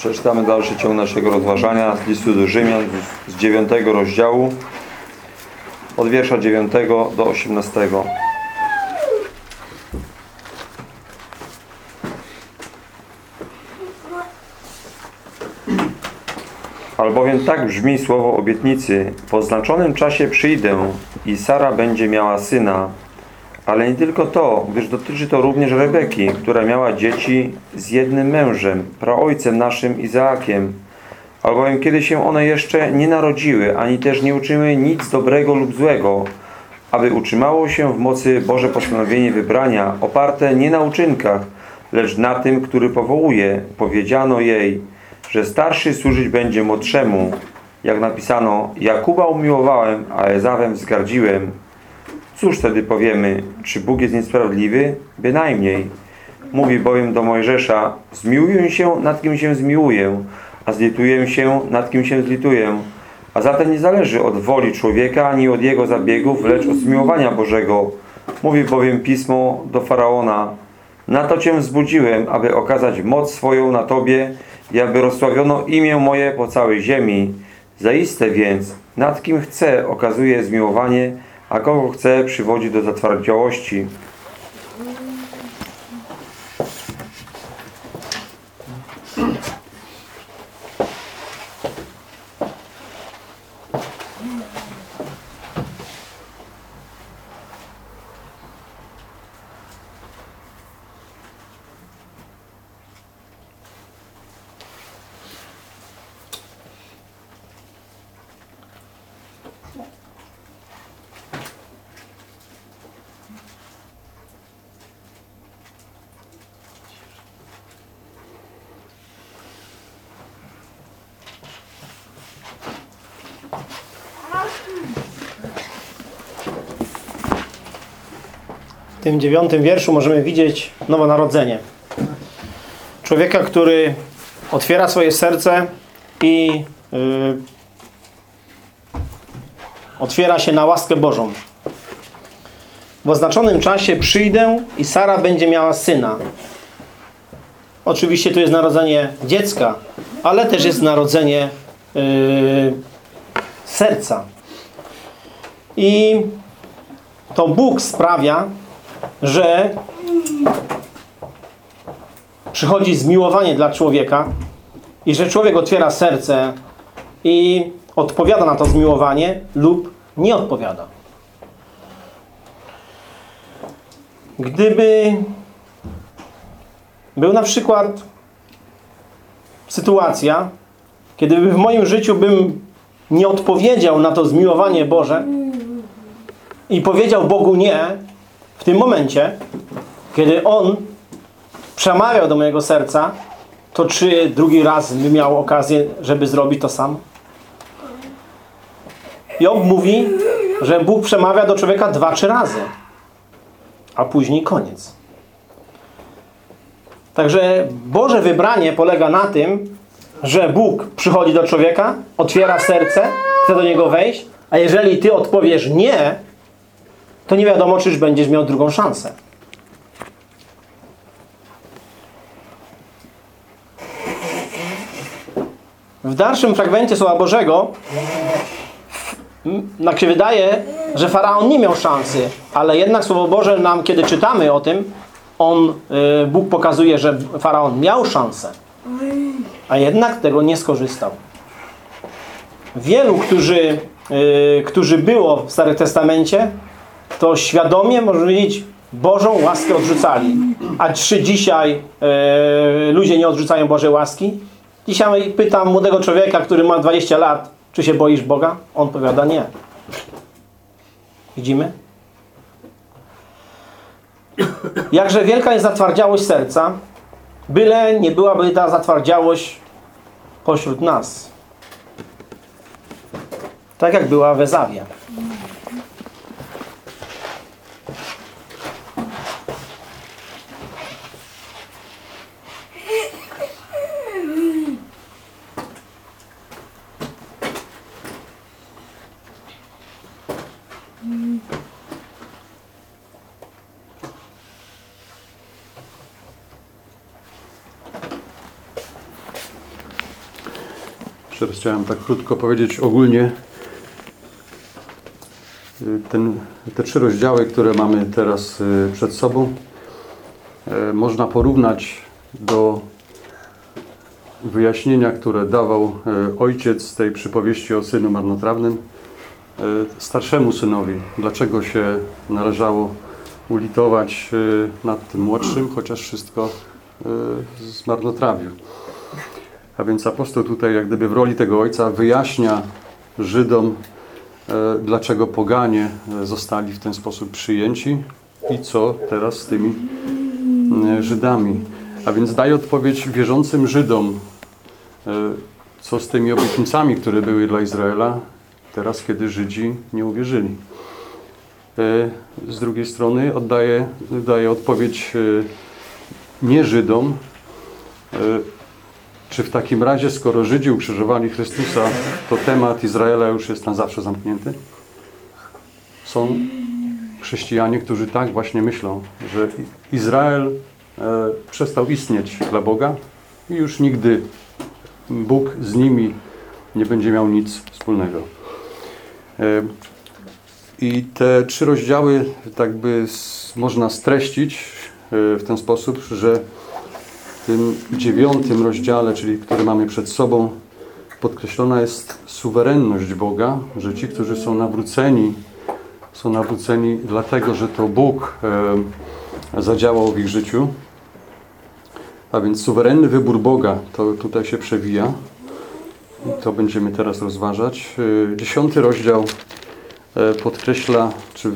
Przeczytamy dalszy ciąg naszego rozważania z listu do Rzymian z 9 rozdziału od wiersza 9 do 18. Albowiem tak brzmi słowo obietnicy Po oznaczonym czasie przyjdę i Sara będzie miała syna ale nie tylko to, gdyż dotyczy to również Rebeki, która miała dzieci z jednym mężem, praojcem naszym Izaakiem. Albowiem kiedy się one jeszcze nie narodziły, ani też nie uczyniły nic dobrego lub złego, aby utrzymało się w mocy Boże postanowienie wybrania, oparte nie na uczynkach, lecz na tym, który powołuje, powiedziano jej, że starszy służyć będzie młodszemu. Jak napisano, Jakuba umiłowałem, a Ezawem wzgardziłem. Cóż wtedy powiemy? Czy Bóg jest niesprawiedliwy? Bynajmniej. Mówi bowiem do Mojżesza, zmiłuję się, nad kim się zmiłuję, a zlituję się, nad kim się zlituję. A zatem nie zależy od woli człowieka, ani od jego zabiegów, lecz od zmiłowania Bożego. Mówi bowiem Pismo do Faraona, na to Cię wzbudziłem, aby okazać moc swoją na Tobie i aby rozsławiono imię moje po całej ziemi. Zaiste więc, nad kim chce, okazuje zmiłowanie, a kogo chce przywodzi do zatwardziałości. W tym dziewiątym wierszu możemy widzieć nowonarodzenie. Człowieka, który otwiera swoje serce i yy, otwiera się na łaskę Bożą. W oznaczonym czasie przyjdę i Sara będzie miała syna. Oczywiście tu jest narodzenie dziecka, ale też jest narodzenie yy, serca. I to Bóg sprawia, że przychodzi zmiłowanie dla człowieka i że człowiek otwiera serce i odpowiada na to zmiłowanie lub nie odpowiada. Gdyby był na przykład sytuacja, kiedy w moim życiu bym nie odpowiedział na to zmiłowanie Boże i powiedział Bogu nie, w tym momencie, kiedy On przemawiał do mojego serca, to czy drugi raz by miał okazję, żeby zrobić to sam? Job mówi, że Bóg przemawia do człowieka dwa, trzy razy, a później koniec. Także Boże wybranie polega na tym, że Bóg przychodzi do człowieka, otwiera serce, chce do niego wejść, a jeżeli ty odpowiesz nie, to nie wiadomo, czyż będziesz miał drugą szansę. W dalszym fragmencie Słowa Bożego tak się wydaje, że Faraon nie miał szansy, ale jednak Słowo Boże nam, kiedy czytamy o tym, on, Bóg pokazuje, że Faraon miał szansę, a jednak tego nie skorzystał. Wielu, którzy, którzy było w Starym Testamencie, to świadomie, można powiedzieć, Bożą łaskę odrzucali. A czy dzisiaj e, ludzie nie odrzucają Bożej łaski? Dzisiaj pytam młodego człowieka, który ma 20 lat, czy się boisz Boga? On powiada nie. Widzimy? Jakże wielka jest zatwardziałość serca, byle nie byłaby ta zatwardziałość pośród nas. Tak jak była w Ezawie. Chciałem tak krótko powiedzieć ogólnie. Y, Ten, te trzy rozdziały, które mamy teraz y, przed sobą, y, można porównać do wyjaśnienia, które dawał ojciec tej przypowieści o synu marnotrawnym starszemu synowi. Dlaczego się należało ulitować nad tym młodszym, chociaż wszystko zmarnotrawił. A więc apostoł tutaj jak gdyby w roli tego ojca wyjaśnia Żydom, e, dlaczego poganie e, zostali w ten sposób przyjęci i co teraz z tymi e, Żydami. A więc daje odpowiedź wierzącym Żydom, co z tymi obietnicami, które były dla Izraela, teraz kiedy Żydzi nie uwierzyli. Z drugiej strony oddaje, daje odpowiedź nie Żydom, czy w takim razie, skoro Żydzi ukrzyżowali Chrystusa, to temat Izraela już jest na zawsze zamknięty? Są chrześcijanie, którzy tak właśnie myślą, że Izrael e, przestał istnieć dla Boga i już nigdy Bóg z nimi nie będzie miał nic wspólnego. E, I te trzy rozdziały tak by s- można streścić e, w ten sposób, że tym dziewiątym rozdziale, czyli który mamy przed sobą, podkreślona jest suwerenność Boga, że ci, którzy są nawróceni, są nawróceni dlatego, że to Bóg e, zadziałał w ich życiu. A więc suwerenny wybór Boga to tutaj się przewija. I to będziemy teraz rozważać. E, Dziesiąty rozdział e, podkreśla, czy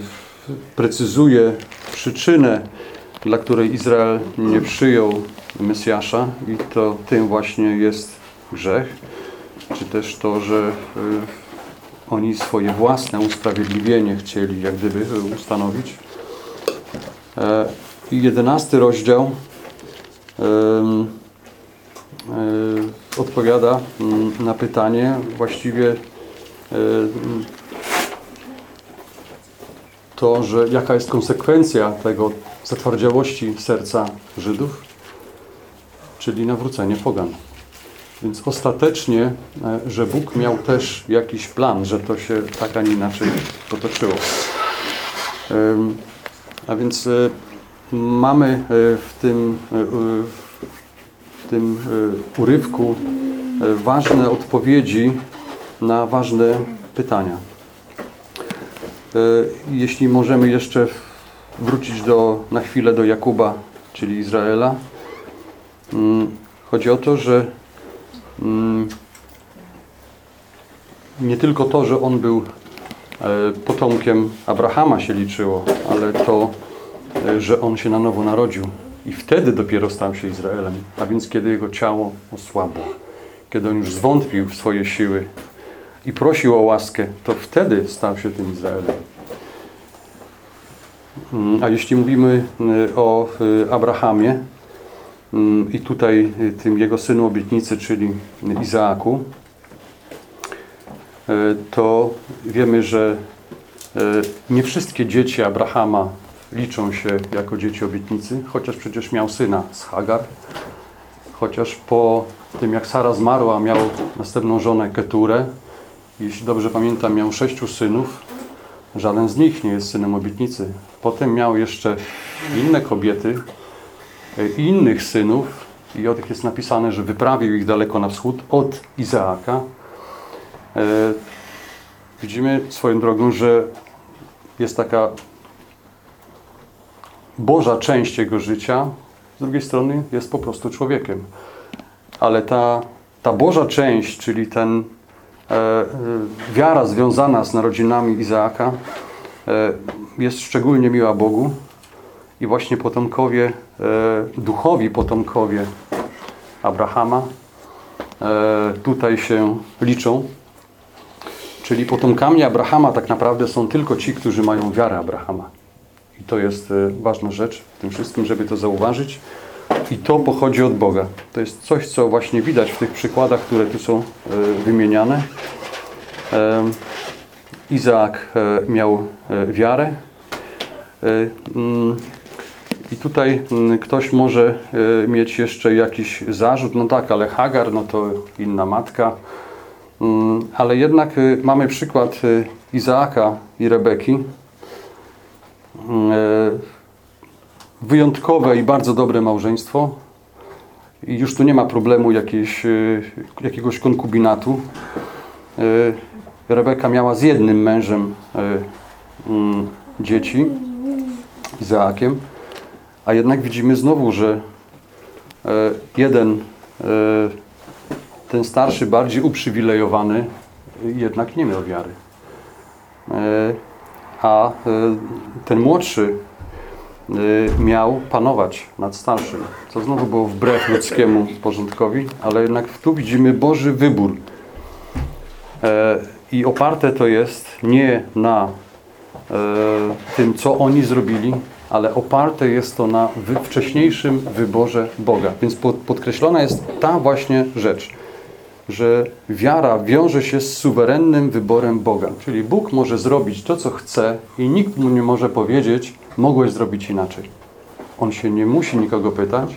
precyzuje przyczynę, dla której Izrael nie przyjął Mesjasza i to tym właśnie jest grzech, czy też to, że y, oni swoje własne usprawiedliwienie chcieli jak gdyby y, ustanowić. E, I jedenasty rozdział e, odpowiada mm, na pytanie właściwie e, to, że jaka jest konsekwencja tego zatwardziałości serca Żydów, czyli nawrócenie pogan. Więc ostatecznie, e, że Bóg miał też jakiś plan, że to się tak, a nie inaczej potoczyło. A więc e, mamy e, w tym, w tym urywku ważne odpowiedzi na ważne pytania. E, Jeśli możemy jeszcze wrócić do, na chwilę do Jakuba, czyli Izraela. Mm, Chodzi o to, że mm, nie tylko to, że on był e, potomkiem Abrahama się liczyło, ale to, e, że on się na nowo narodził i wtedy dopiero stał się Izraelem. A więc kiedy jego ciało osłabło, kiedy on już zwątpił w swoje siły i prosił o łaskę, to wtedy stał się tym Izraelem. Mm, A jeśli mówimy y, o y, Abrahamie mm, i tutaj y, tym jego synu obietnicy, czyli Izaaku, to wiemy, że nie wszystkie dzieci Abrahama liczą się jako dzieci obietnicy, chociaż przecież miał syna z Hagar, chociaż po tym jak Sara zmarła, miał następną żonę Keturę. Jeśli dobrze pamiętam, miał sześciu synów, Żaden z nich nie jest synem obietnicy. Potem miał jeszcze inne kobiety, e, innych synów i o tych jest napisane, że wyprawił ich daleko na wschód od Izaaka. E, Widzimy swoją drogą, że jest taka Boża część jego życia, z drugiej strony jest po prostu człowiekiem. Ale ta, ta Boża część, czyli ten wiara związana z narodzinami Izaaka e, jest szczególnie miła Bogu i właśnie potomkowie, e, duchowi potomkowie Abrahama e, tutaj się liczą. Czyli potomkami Abrahama tak naprawdę są tylko ci, którzy mają wiarę Abrahama. I to jest e, ważna rzecz w tym wszystkim, żeby to zauważyć. I to pochodzi od Boga. To jest coś, co właśnie widać w tych przykładach, które tu są e, wymieniane. Izaak e, miał e, wiarę. Mm, I tutaj mm, ktoś może mieć jeszcze jakiś zarzut. No tak, ale Hagar, no to inna matka. Mm, Ale jednak mamy przykład Izaaka i Rebeki. Wyjątkowe i bardzo dobre małżeństwo. I już tu nie ma problemu jakiejś, y, jakiegoś konkubinatu. Y, Rebeka miała z jednym mężem y, mm, dzieci, Izaakiem, a jednak widzimy znowu, że e, jeden, e, ten starszy, bardziej uprzywilejowany, e, jednak nie miał wiary. E, A e, ten młodszy e, miał panować nad starszym, co znowu było wbrew ludzkiemu porządkowi, ale jednak tu widzimy Boży wybór. E, I oparte to jest nie na e, tym, co oni zrobili, ale oparte jest to na wcześniejszym wyborze Boga. Więc pod, podkreślona jest ta właśnie rzecz, że wiara wiąże się z suwerennym wyborem Boga. Czyli Bóg może zrobić to, co chce i nikt mu nie może powiedzieć, mogłeś zrobić inaczej. On się nie musi nikogo pytać,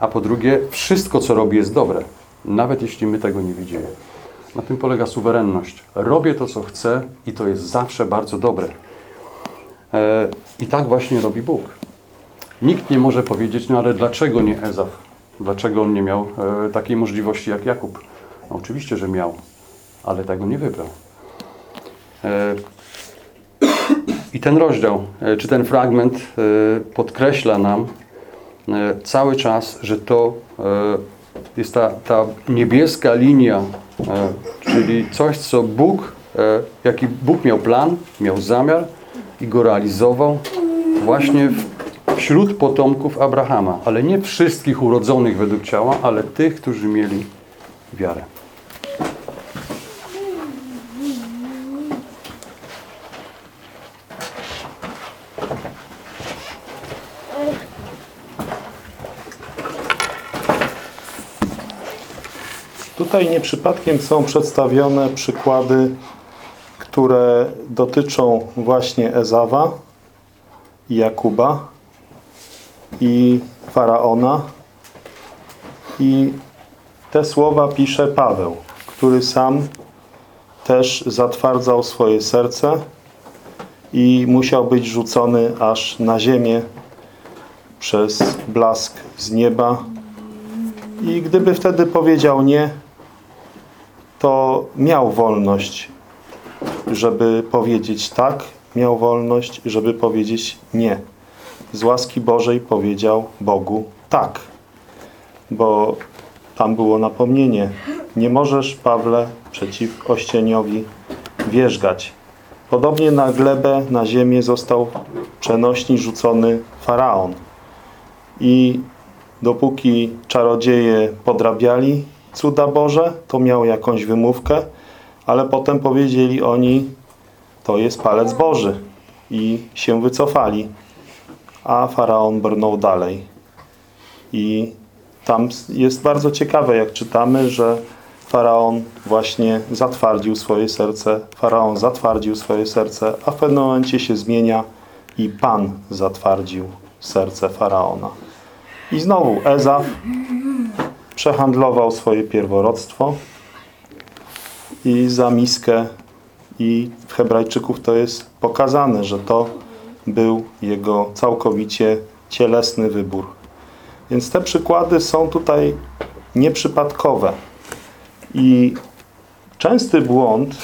a po drugie, wszystko, co robi, jest dobre, nawet jeśli my tego nie widzimy. Na tym polega suwerenność. Robię to, co chcę i to jest zawsze bardzo dobre. E, I tak właśnie robi Bóg. Nikt nie może powiedzieć, no ale dlaczego nie Ezaf? Dlaczego on nie miał e, takiej możliwości jak Jakub? No, oczywiście, że miał, ale tego nie wybrał. I ten rozdział, e, czy ten fragment e, podkreśla nam e, cały czas, że to jest ta, ta niebieska linia, czyli coś, co Bóg, jaki Bóg miał plan, miał zamiar i go realizował właśnie wśród potomków Abrahama, ale nie wszystkich urodzonych według ciała, ale tych, którzy mieli wiarę. Tutaj nie przypadkiem są przedstawione przykłady, które dotyczą właśnie Ezawa Jakuba i Faraona. I te słowa pisze Paweł, który sam też zatwardzał swoje serce i musiał być rzucony aż na ziemię przez blask z nieba. I gdyby wtedy powiedział nie, to miał wolność, żeby powiedzieć tak, miał wolność, żeby powiedzieć nie. Z łaski Bożej powiedział Bogu tak, bo tam było napomnienie. Nie możesz, Pawle, przeciw ościeniowi wierzgać. Podobnie na glebę, na ziemię został przenośni rzucony Faraon. I dopóki czarodzieje podrabiali cuda Boże, to miał jakąś wymówkę, ale potem powiedzieli oni, to jest palec Boży i się wycofali, a Faraon brnął dalej. I tam jest bardzo ciekawe, jak czytamy, że Faraon właśnie zatwardził swoje serce, Faraon zatwardził swoje serce, a w pewnym momencie się zmienia i Pan zatwardził serce Faraona. I znowu Ezaf przehandlował swoje pierworództwo i za miskę i w Hebrajczyków to jest pokazane, że to był jego całkowicie cielesny wybór. Więc te przykłady są tutaj nieprzypadkowe. I częsty błąd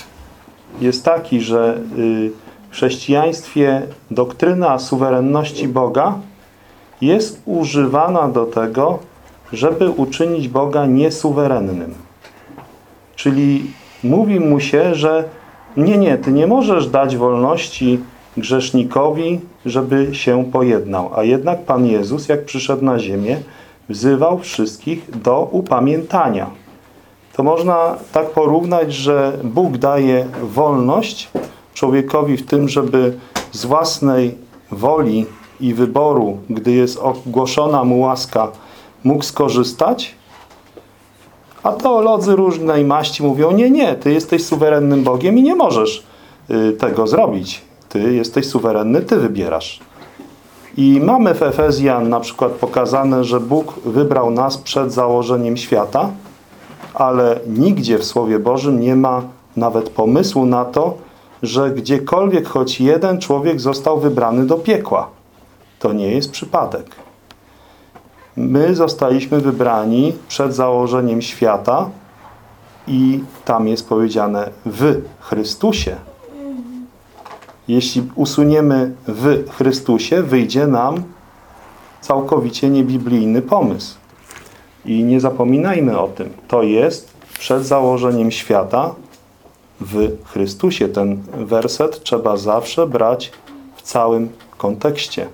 jest taki, że y, w chrześcijaństwie doktryna suwerenności Boga jest używana do tego, żeby uczynić Boga niesuwerennym. Czyli mówi mu się, że nie, nie, ty nie możesz dać wolności grzesznikowi, żeby się pojednał. A jednak Pan Jezus, jak przyszedł na ziemię, wzywał wszystkich do upamiętania. To można tak porównać, że Bóg daje wolność człowiekowi w tym, żeby z własnej woli i wyboru, gdy jest ogłoszona mu łaska, mógł skorzystać, a teolodzy różnej maści mówią, nie, nie, ty jesteś suwerennym Bogiem i nie możesz y, tego zrobić. Ty jesteś suwerenny, ty wybierasz. I mamy w Efezjan na przykład pokazane, że Bóg wybrał nas przed założeniem świata, ale nigdzie w Słowie Bożym nie ma nawet pomysłu na to, że gdziekolwiek choć jeden człowiek został wybrany do piekła. To nie jest przypadek. My zostaliśmy wybrani przed założeniem świata i tam jest powiedziane w Chrystusie. Jeśli usuniemy w Chrystusie, wyjdzie nam całkowicie niebiblijny pomysł. I nie zapominajmy o tym. To jest przed założeniem świata w Chrystusie. Ten werset trzeba zawsze brać w całym kontekście,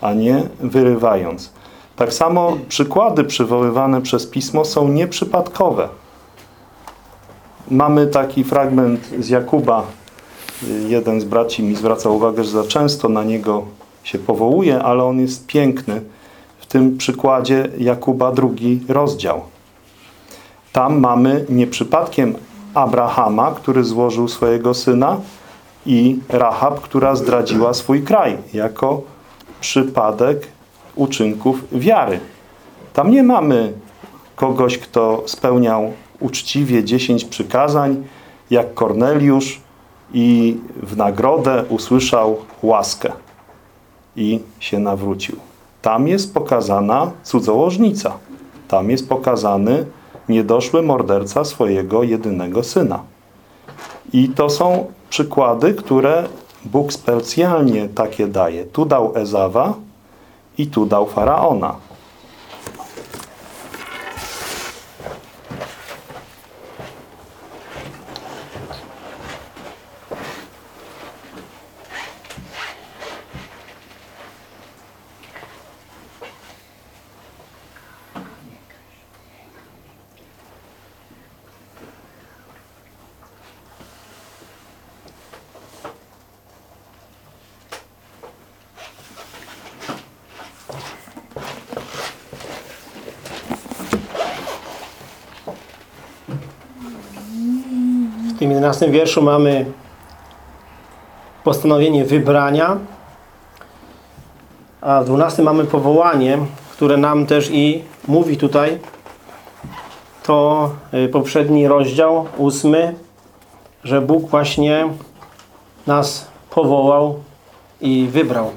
a nie wyrywając. Tak samo przykłady przywoływane przez Pismo są nieprzypadkowe. Mamy taki fragment z Jakuba. Jeden z braci mi zwraca uwagę, że za często na niego się powołuje, ale on jest piękny. W tym przykładzie Jakuba drugi rozdział. Tam mamy nie przypadkiem Abrahama, który złożył swojego syna i Rahab, która zdradziła swój kraj jako przypadek uczynków wiary. Tam nie mamy kogoś, kto spełniał uczciwie dziesięć przykazań, jak Korneliusz i w nagrodę usłyszał łaskę i się nawrócił. Tam jest pokazana cudzołożnica. Tam jest pokazany niedoszły morderca swojego jedynego syna. I to są przykłady, które Bóg specjalnie takie daje. Tu dał Ezawa i tu dał Faraona. Tym 11 wierszu mamy postanowienie wybrania, a w 12 mamy powołanie, które nam też i mówi tutaj. To y, poprzedni rozdział, ósmy, że Bóg właśnie nas powołał i wybrał.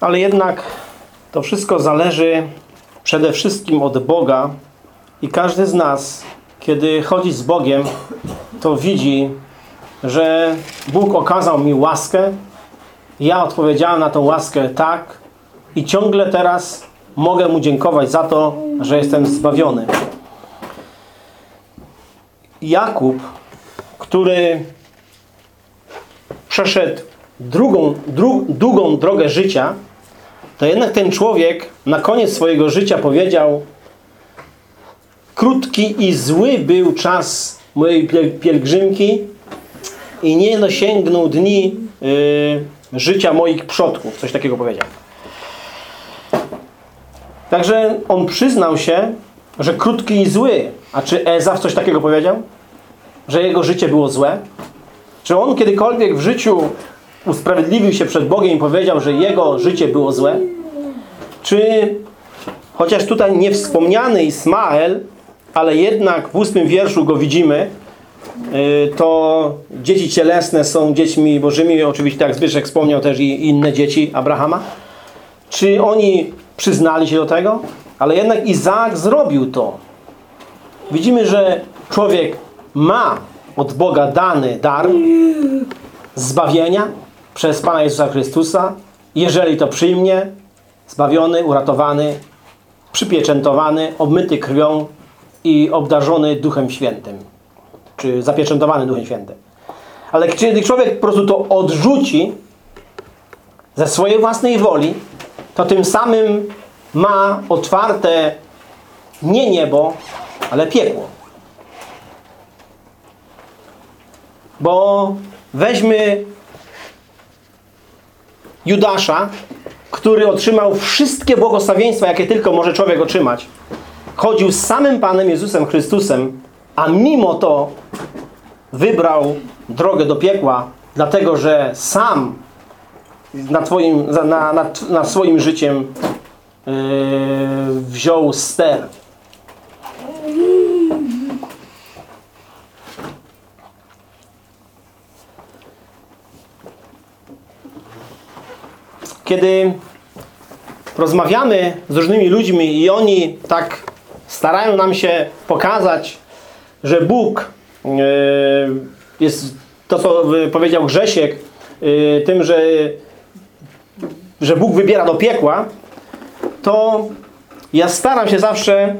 Ale jednak to wszystko zależy przede wszystkim od Boga i każdy z nas, kiedy chodzi z Bogiem, to widzi, że Bóg okazał mi łaskę, ja odpowiedziałem na tą łaskę tak i ciągle teraz mogę Mu dziękować za to, że jestem zbawiony. Jakub, który przeszedł drugą, dru, długą drogę życia, to jednak ten człowiek na koniec swojego życia powiedział Krótki i zły był czas mojej piel- pielgrzymki i nie dosięgnął dni y, życia moich przodków. Coś takiego powiedział. Także on przyznał się, że krótki i zły. A czy Ezaf coś takiego powiedział? Że jego życie było złe? Czy on kiedykolwiek w życiu usprawiedliwił się przed Bogiem i powiedział, że jego życie było złe? Czy chociaż tutaj nie wspomniany Ismael, ale jednak w ósmym wierszu go widzimy, y, to dzieci cielesne są dziećmi bożymi, oczywiście tak Zbyszek wspomniał też i inne dzieci Abrahama. Czy oni przyznali się do tego? Ale jednak Izaak zrobił to. Widzimy, że człowiek ma od Boga dany dar zbawienia przez Pana Jezusa Chrystusa. Jeżeli to przyjmie, zbawiony, uratowany, przypieczętowany, obmyty krwią i obdarzony Duchem Świętym. Czy zapieczętowany Duchem Świętym. Ale kiedy człowiek po prostu to odrzuci ze swojej własnej woli, to tym samym ma otwarte nie niebo, ale piekło. Bo weźmy Judasza, który otrzymał wszystkie błogosławieństwa, jakie tylko może człowiek otrzymać. Chodził z samym Panem Jezusem Chrystusem, a mimo to wybrał drogę do piekła, dlatego że sam na, twoim, na, na, na swoim życiem yy, wziął ster. Kiedy rozmawiamy z różnymi ludźmi i oni tak starają nam się pokazać, że Bóg e, jest to, co powiedział Grzesiek, e, tym, że, że Bóg wybiera do piekła, to ja staram się zawsze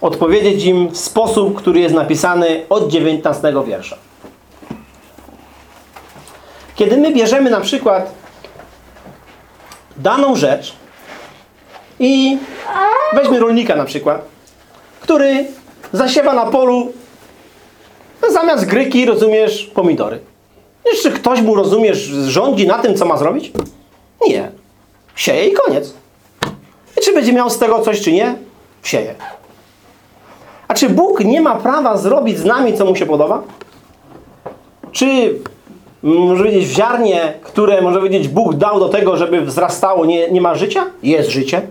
odpowiedzieć im w sposób, który jest napisany od 19 wiersza. Kiedy my bierzemy na przykład daną rzecz i weźmy rolnika na przykład, który zasiewa na polu zamiast gryki, rozumiesz, pomidory. Czy ktoś mu, rozumiesz, rządzi na tym, co ma zrobić? Nie. Sieje i koniec. I czy będzie miał z tego coś, czy nie? Sieje. A czy Bóg nie ma prawa zrobić z nami, co mu się podoba? Czy, m, może powiedzieć, w ziarnie, które, może powiedzieć, Bóg dał do tego, żeby wzrastało, nie, nie ma życia? Jest życie.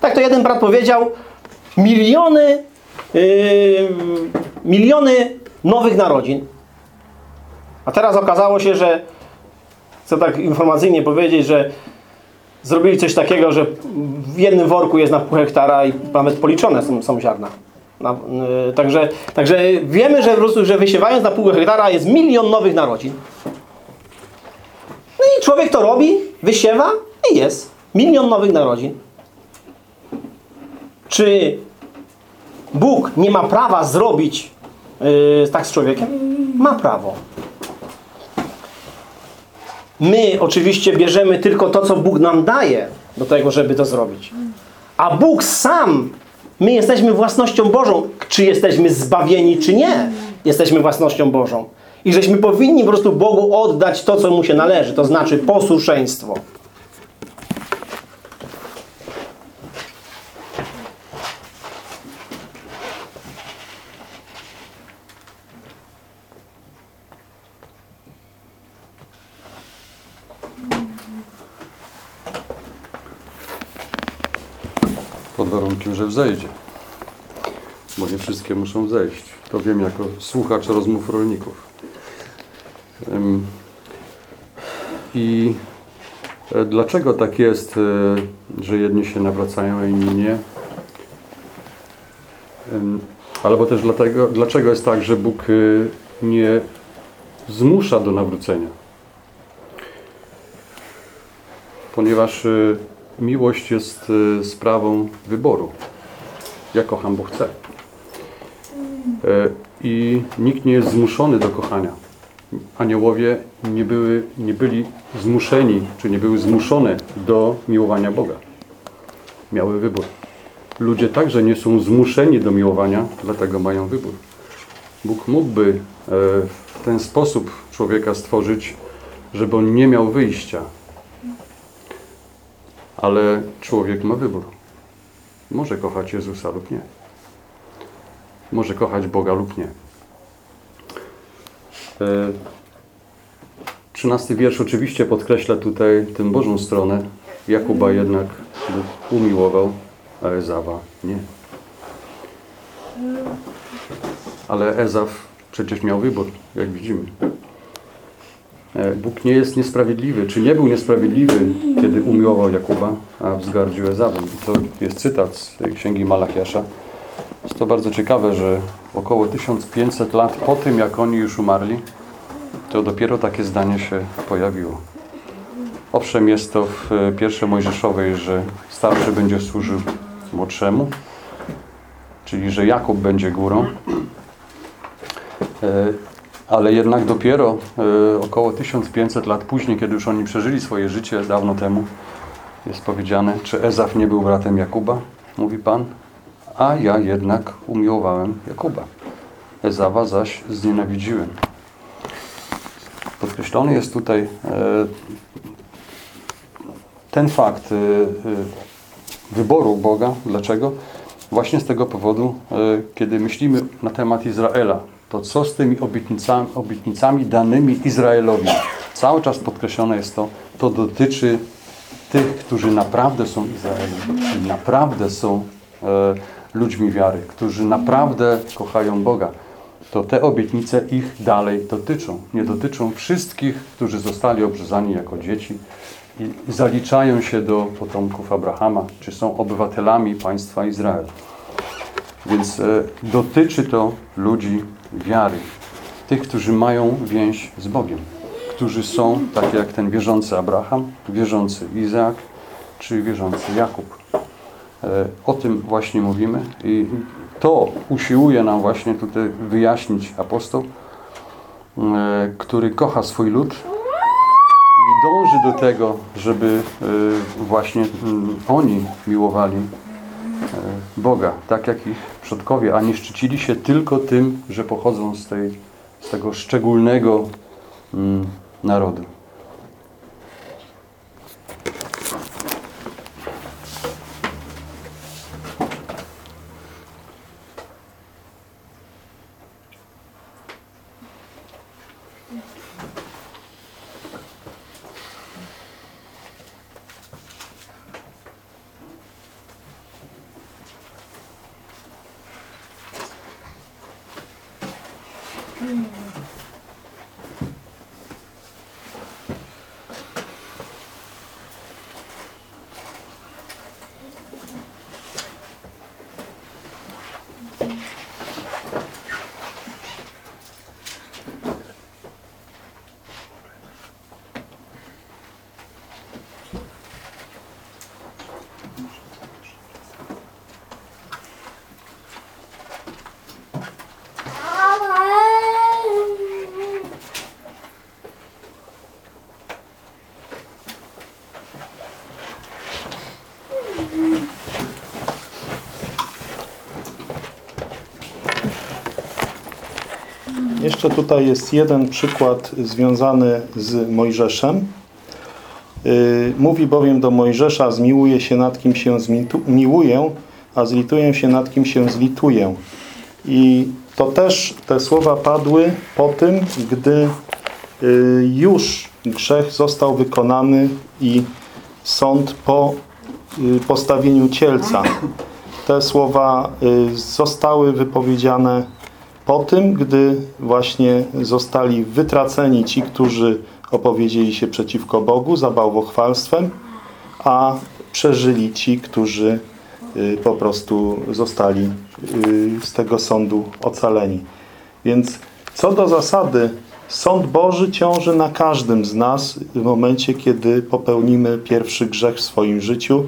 Tak to jeden brat powiedział, miliony, yy, miliony nowych narodzin. A teraz okazało się, że, chcę tak informacyjnie powiedzieć, że zrobili coś takiego, że w jednym worku jest na pół hektara i nawet policzone są, są ziarna. Na, yy, także, także wiemy, że prostu, że wysiewając na pół hektara jest milion nowych narodzin. No i człowiek to robi, wysiewa i jest. Milion nowych narodzin. Czy Bóg nie ma prawa zrobić yy, tak z człowiekiem? Ma prawo. My oczywiście bierzemy tylko to, co Bóg nam daje do tego, żeby to zrobić. A Bóg sam, my jesteśmy własnością Bożą. Czy jesteśmy zbawieni, czy nie, jesteśmy własnością Bożą. I żeśmy powinni po prostu Bogu oddać to, co Mu się należy, to znaczy posłuszeństwo. Że wzejdzie. Bo nie wszystkie muszą wzejść. To wiem jako słuchacz rozmów rolników. I e, dlaczego tak jest, e, że jedni się nawracają, a inni nie? Albo też dlatego, dlaczego jest tak, że Bóg e, nie zmusza do nawrócenia? Ponieważ miłość jest e, sprawą wyboru. Ja kocham, bo chcę. E, I nikt nie jest zmuszony do kochania. Aniołowie nie, były, nie byli zmuszeni, czy nie były zmuszone do miłowania Boga. Miały wybór. Ludzie także nie są zmuszeni do miłowania, dlatego mają wybór. Bóg mógłby e, w ten sposób człowieka stworzyć, żeby on nie miał wyjścia, ale człowiek ma wybór. Może kochać Jezusa lub nie. Może kochać Boga lub nie. E, Trzynasty wiersz oczywiście podkreśla tutaj tę Bożą stronę. Jakuba jednak umiłował, a Ezawa nie. Ale Ezaw przecież miał wybór, jak widzimy. E, Bóg nie jest niesprawiedliwy, czy nie był niesprawiedliwy, kiedy umiłował Jakuba, a wzgardził Ezawem. To jest cytat z księgi Malachiasza. Jest to bardzo ciekawe, że około 1500 lat po tym, jak oni już umarli, to dopiero takie zdanie się pojawiło. Owszem, jest to w e, pierwszej Mojżeszowej, że starszy będzie służył młodszemu, czyli że Jakub będzie górą. Ale jednak dopiero e, około 1500 lat później, kiedy już oni przeżyli swoje życie dawno temu, jest powiedziane, czy Ezaf nie był bratem Jakuba? Mówi Pan, a ja jednak umiłowałem Jakuba. Ezawa zaś znienawidziłem. Podkreślony jest tutaj e, ten fakt e, wyboru Boga. Dlaczego? Właśnie z tego powodu, kiedy myślimy na temat Izraela, to co z tymi obietnicami, obietnicami danymi Izraelowi? Cały czas podkreślone jest to, to dotyczy tych, którzy naprawdę są Izraelem, czyli naprawdę są e, ludźmi wiary, którzy naprawdę kochają Boga. To te obietnice ich dalej dotyczą. Nie dotyczą wszystkich, którzy zostali obrzezani jako dzieci, i zaliczają się do potomków Abrahama, czy są obywatelami państwa Izrael. Więc e, dotyczy to ludzi wiary, tych, którzy mają więź z Bogiem, którzy są, tak jak ten wierzący Abraham, wierzący Izaak, czy wierzący Jakub. E, O tym właśnie mówimy i to usiłuje nam właśnie tutaj wyjaśnić apostoł, e, który kocha swój lud i dąży do tego, żeby właśnie mm, oni miłowali Boga, tak jak ich przodkowie, a nie szczycili się tylko tym, że pochodzą z, tej, z tego szczególnego mm, narodu. 嗯。Jeszcze tutaj jest jeden przykład związany z Mojżeszem. Yy, Mówi bowiem do Mojżesza, zmiłuję się nad kim się zmitu- miłuję, a zlituję się nad kim się zlituję. I to też te słowa padły po tym, gdy yy, już grzech został wykonany i sąd po yy, postawieniu cielca. Te słowa zostały wypowiedziane po tym, gdy właśnie zostali wytraceni ci, którzy opowiedzieli się przeciwko Bogu za bałwochwalstwem, a przeżyli ci, którzy y, po prostu zostali y, z tego sądu ocaleni. Więc co do zasady, sąd Boży ciąży na każdym z nas w momencie, kiedy popełnimy pierwszy grzech w swoim życiu.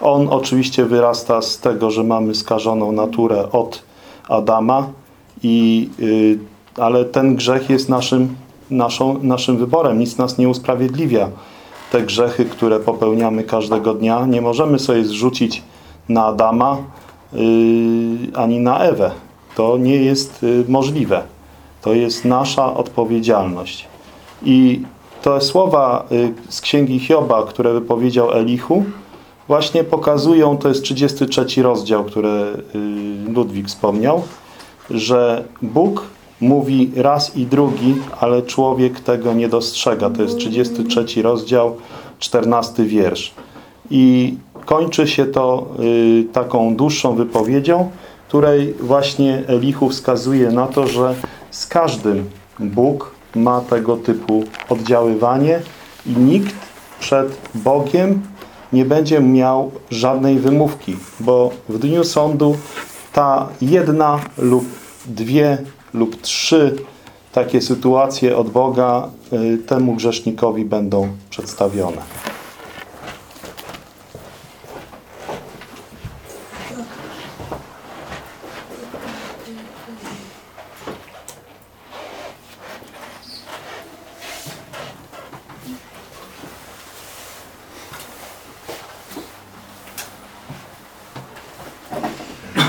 On oczywiście wyrasta z tego, że mamy skażoną naturę od Adama, i, y, ale ten grzech jest naszym, naszą, naszym wyborem. Nic nas nie usprawiedliwia. Te grzechy, które popełniamy każdego dnia, nie możemy sobie zrzucić na Adama y, ani na Ewę. To nie jest y, możliwe. To jest nasza odpowiedzialność. I te słowa z księgi Hioba, które wypowiedział Elichu, właśnie pokazują, to jest 33 rozdział, który Ludwik wspomniał, że Bóg mówi raz i drugi, ale człowiek tego nie dostrzega. To jest 33 rozdział, 14 wiersz. I kończy się to y, taką dłuższą wypowiedzią, której właśnie Elichu wskazuje na to, że z każdym Bóg ma tego typu oddziaływanie i nikt przed Bogiem nie będzie miał żadnej wymówki, bo w dniu sądu ta jedna lub dwie lub trzy takie sytuacje od Boga y, temu grzesznikowi będą przedstawione.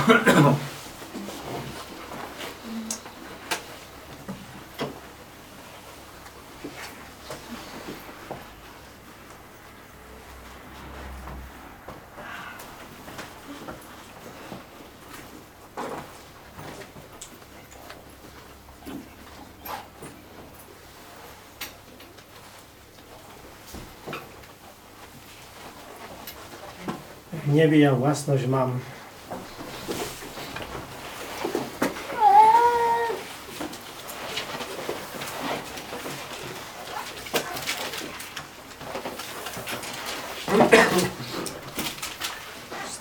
W niebie własność mam.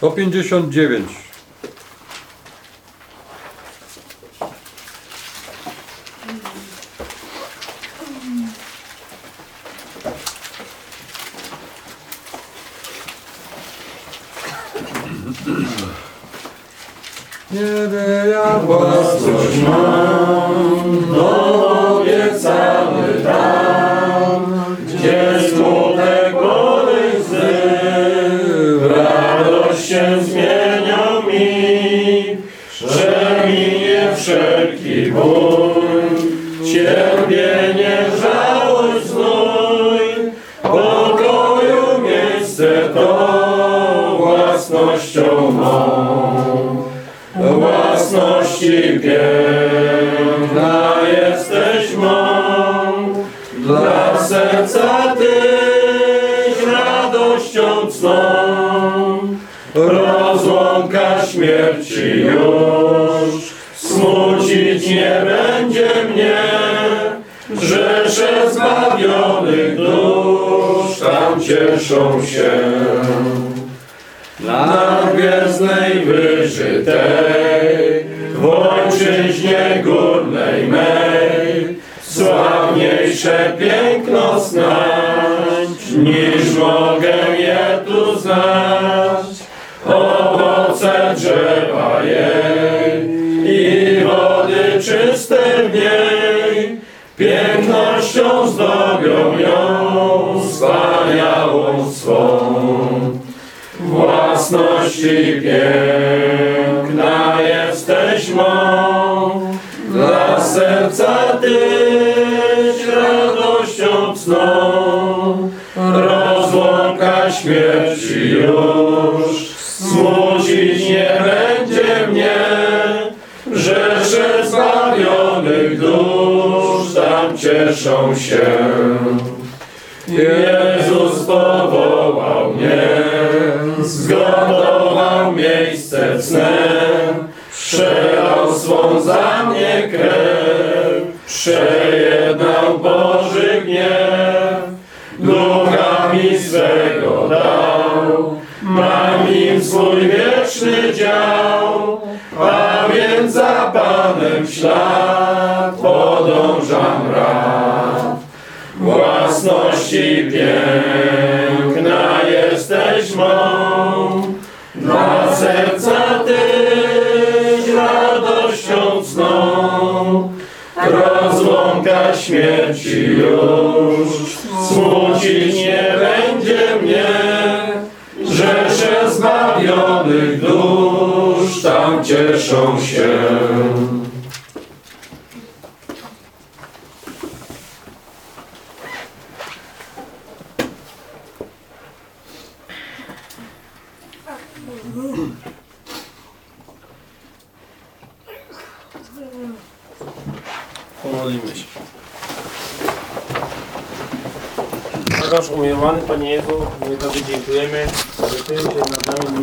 159. Nie ja własność się piękna jesteś mą, dla serca Tyś radością cną. Rozłąka śmierci już smucić nie będzie mnie. Rzesze zbawionych dusz tam cieszą się. Na gwiezdnej wyżytej, ojczyźnie górnej mej, sławniejsze piękno znać, niż mogę je tu znać. Owoce drzewa jej i wody czyste w niej. Pięknością zdobią ją wspaniałą swą własności mą dla serca tyś radością cną rozłąka śmierci już. Smucić nie będzie mnie, rzesze zbawionych dusz tam cieszą się. Jezus powołał mnie, zgotował miejsce snem, przelał swą za mnie krew, przejednał Boży gniew, ducha mi swego dał, mam im swój wieczny dział, a więc za Panem ślad podążam rad. Własności piękna jesteś mą, śmierci już smucić nie będzie mnie, rzesze zbawionych dusz tam cieszą się. Nasz umiłowany Panie Jezu, my Tobie dziękujemy, że Ty się nad nami